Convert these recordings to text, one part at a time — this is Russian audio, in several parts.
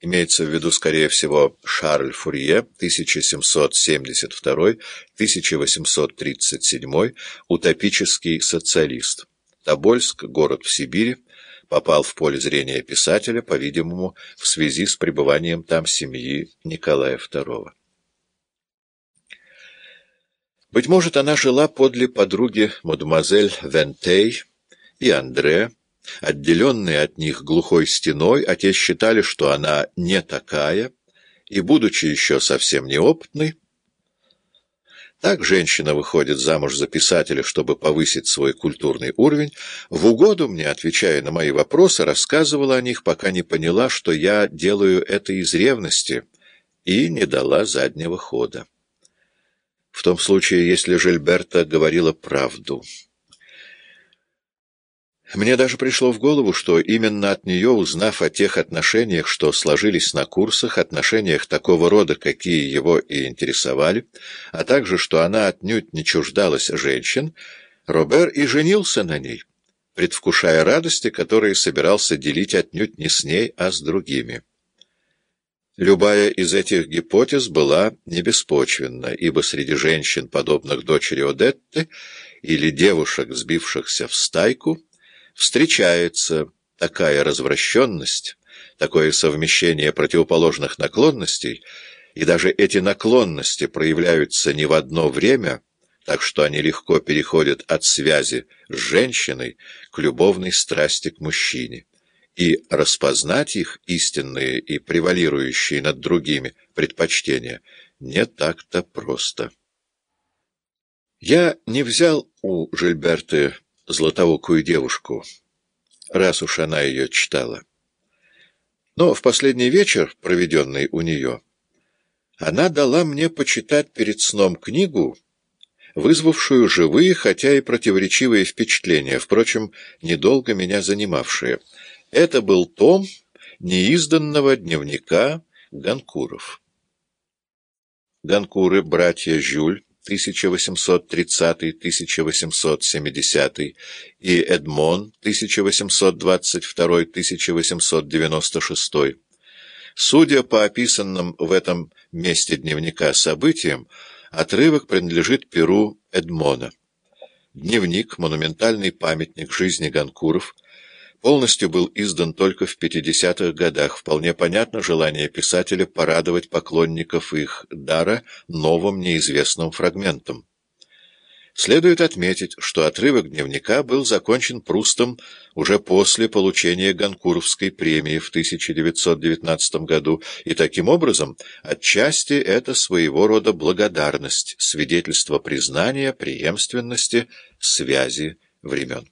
Имеется в виду, скорее всего, Шарль Фурье, 1772-1837, утопический социалист. Тобольск, город в Сибири, попал в поле зрения писателя, по-видимому, в связи с пребыванием там семьи Николая II. Быть может, она жила подле подруги мадемуазель Вентей и Андре, Отделенные от них глухой стеной, а те считали, что она не такая, и, будучи еще совсем неопытной, так женщина выходит замуж за писателя, чтобы повысить свой культурный уровень, в угоду мне, отвечая на мои вопросы, рассказывала о них, пока не поняла, что я делаю это из ревности, и не дала заднего хода. В том случае, если Жильберта говорила правду... Мне даже пришло в голову, что именно от нее, узнав о тех отношениях, что сложились на курсах, отношениях такого рода, какие его и интересовали, а также, что она отнюдь не чуждалась женщин, Робер и женился на ней, предвкушая радости, которые собирался делить отнюдь не с ней, а с другими. Любая из этих гипотез была небеспочвенна, ибо среди женщин, подобных дочери Одетты, или девушек, сбившихся в стайку, встречается такая развращенность, такое совмещение противоположных наклонностей, и даже эти наклонности проявляются не в одно время, так что они легко переходят от связи с женщиной к любовной страсти к мужчине, и распознать их истинные и превалирующие над другими предпочтения не так-то просто. Я не взял у Жильберты златоокую девушку, раз уж она ее читала. Но в последний вечер, проведенный у нее, она дала мне почитать перед сном книгу, вызвавшую живые, хотя и противоречивые впечатления, впрочем, недолго меня занимавшие. Это был том неизданного дневника Ганкуров. Ганкуры, братья Жюль, 1830-1870 и Эдмон 1822-1896. Судя по описанным в этом месте дневника событиям, отрывок принадлежит перу Эдмона. Дневник, монументальный памятник жизни Ганкуров – полностью был издан только в 50-х годах. Вполне понятно желание писателя порадовать поклонников их дара новым неизвестным фрагментом. Следует отметить, что отрывок дневника был закончен Прустом уже после получения Ганкуровской премии в 1919 году, и таким образом отчасти это своего рода благодарность, свидетельство признания преемственности связи времен.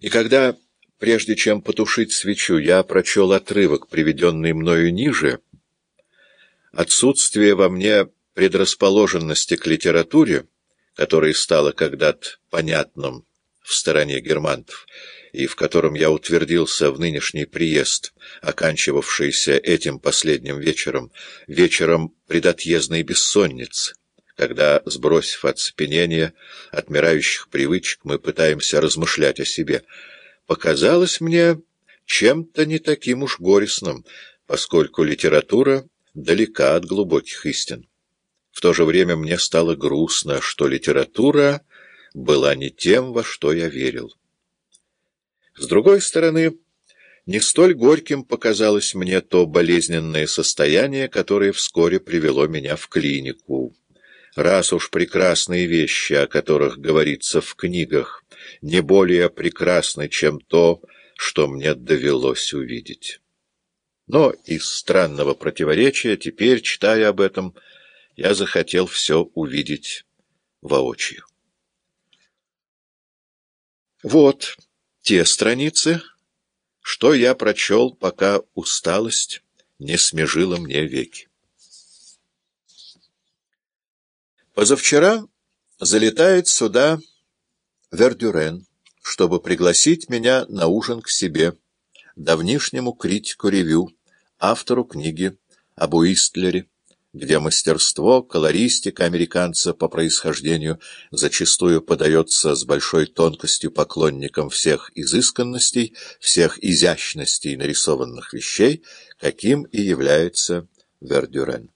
И когда, прежде чем потушить свечу, я прочел отрывок, приведенный мною ниже, отсутствие во мне предрасположенности к литературе, которая стала когда-то понятным в стороне германтов, и в котором я утвердился в нынешний приезд, оканчивавшийся этим последним вечером, вечером предотъездной бессонницы, когда, сбросив оцепенение отмирающих привычек, мы пытаемся размышлять о себе, показалось мне чем-то не таким уж горестным, поскольку литература далека от глубоких истин. В то же время мне стало грустно, что литература была не тем, во что я верил. С другой стороны, не столь горьким показалось мне то болезненное состояние, которое вскоре привело меня в клинику раз уж прекрасные вещи, о которых говорится в книгах, не более прекрасны, чем то, что мне довелось увидеть. Но из странного противоречия, теперь, читая об этом, я захотел все увидеть воочию. Вот те страницы, что я прочел, пока усталость не смежила мне веки. Позавчера залетает сюда Вердюрен, чтобы пригласить меня на ужин к себе, давнишнему критику ревю, автору книги об Уистлере, где мастерство, колористика американца по происхождению зачастую подается с большой тонкостью поклонникам всех изысканностей, всех изящностей нарисованных вещей, каким и является Вердюрен.